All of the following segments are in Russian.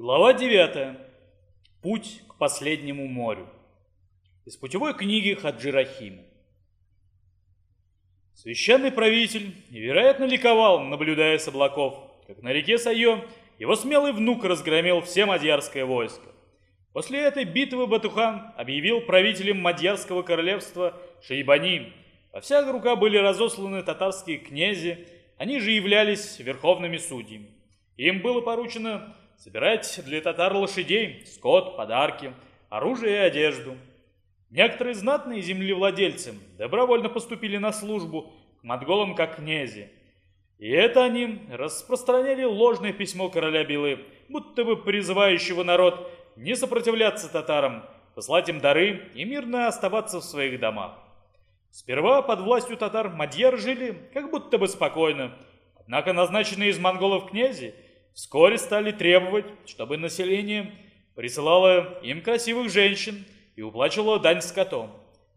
Глава 9. Путь к последнему морю. Из путевой книги Хаджи Рахима. Священный правитель невероятно ликовал, наблюдая с облаков, как на реке Сайо его смелый внук разгромил все мадьярское войско. После этой битвы Батухан объявил правителем Мадьярского королевства Шейбани. Во всех руках были разосланы татарские князи, они же являлись верховными судьями. Им было поручено собирать для татар лошадей, скот, подарки, оружие и одежду. Некоторые знатные землевладельцы добровольно поступили на службу к монголам как князи. И это они распространяли ложное письмо короля Белы, будто бы призывающего народ не сопротивляться татарам, послать им дары и мирно оставаться в своих домах. Сперва под властью татар мадьяры жили как будто бы спокойно, однако назначенные из монголов князи – вскоре стали требовать, чтобы население присылало им красивых женщин и уплачивало дань скотом.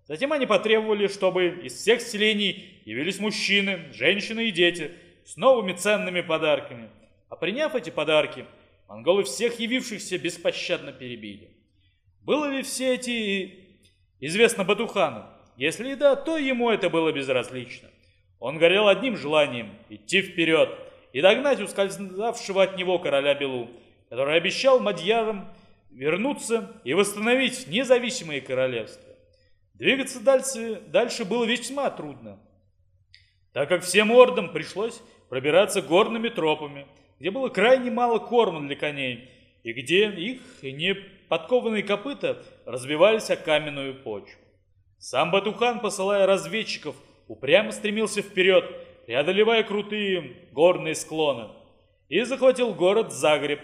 Затем они потребовали, чтобы из всех селений явились мужчины, женщины и дети с новыми ценными подарками. А приняв эти подарки, монголы всех явившихся беспощадно перебили. Было ли все эти известно Батухану? Если и да, то ему это было безразлично. Он горел одним желанием – идти вперед – и догнать ускользавшего от него короля Белу, который обещал мадьярам вернуться и восстановить независимые королевства. Двигаться дальше, дальше было весьма трудно, так как всем ордам пришлось пробираться горными тропами, где было крайне мало корма для коней, и где их неподкованные копыта разбивались о каменную почву. Сам Батухан, посылая разведчиков, упрямо стремился вперед, преодолевая крутые горные склоны, и захватил город Загреб.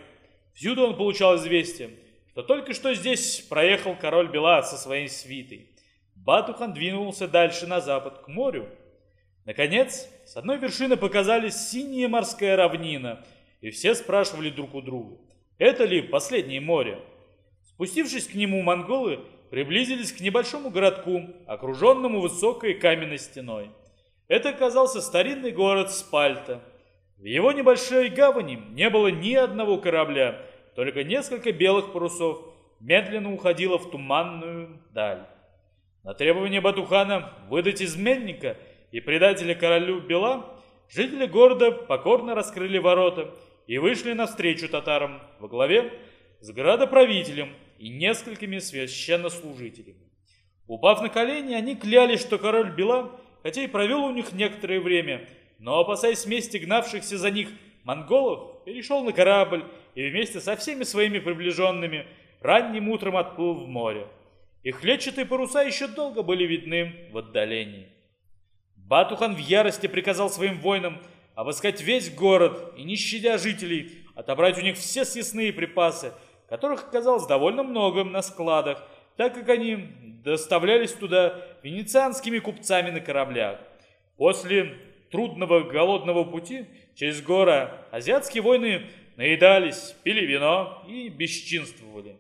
Всюду он получал известие, что только что здесь проехал король Бела со своей свитой. Батухан двинулся дальше на запад, к морю. Наконец, с одной вершины показались синяя морская равнина, и все спрашивали друг у друга, это ли последнее море? Спустившись к нему, монголы приблизились к небольшому городку, окруженному высокой каменной стеной. Это оказался старинный город Спальта. В его небольшой гавани не было ни одного корабля, только несколько белых парусов медленно уходило в туманную даль. На требование Батухана выдать изменника и предателя королю Бела, жители города покорно раскрыли ворота и вышли навстречу татарам во главе с градоправителем и несколькими священнослужителями. Упав на колени, они клялись, что король Бела хотя и провел у них некоторое время, но, опасаясь мести гнавшихся за них монголов, перешел на корабль и вместе со всеми своими приближенными ранним утром отплыл в море. Их клетчатые паруса еще долго были видны в отдалении. Батухан в ярости приказал своим воинам обыскать весь город и, не щадя жителей, отобрать у них все съестные припасы, которых оказалось довольно много на складах, так как они доставлялись туда венецианскими купцами на кораблях. После трудного голодного пути через горы азиатские воины наедались, пили вино и бесчинствовали.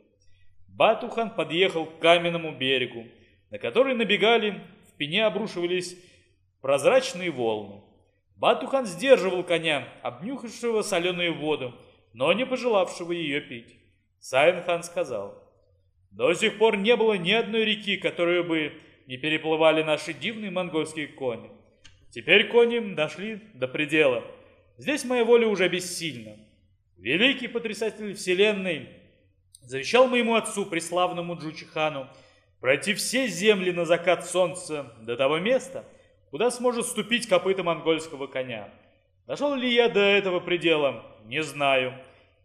Батухан подъехал к каменному берегу, на который набегали и в пене обрушивались прозрачные волны. Батухан сдерживал коня, обнюхавшего соленую воду, но не пожелавшего ее пить. Сайн-хан сказал, «До сих пор не было ни одной реки, которую бы не переплывали наши дивные монгольские кони. Теперь кони дошли до предела. Здесь моя воля уже бессильна. Великий потрясатель вселенной завещал моему отцу, преславному Джучихану, пройти все земли на закат солнца до того места, куда сможет ступить копыта монгольского коня. Дошел ли я до этого предела? Не знаю.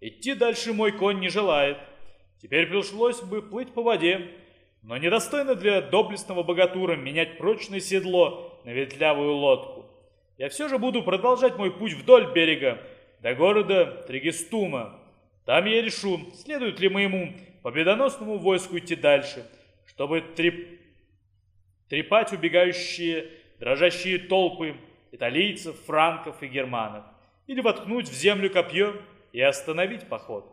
Идти дальше мой конь не желает. Теперь пришлось бы плыть по воде, но недостойно для доблестного богатура менять прочное седло на ветлявую лодку. Я все же буду продолжать мой путь вдоль берега до города Тригестума. Там я решу, следует ли моему победоносному войску идти дальше, чтобы треп... трепать убегающие дрожащие толпы италийцев, франков и германов, или воткнуть в землю копье и остановить поход.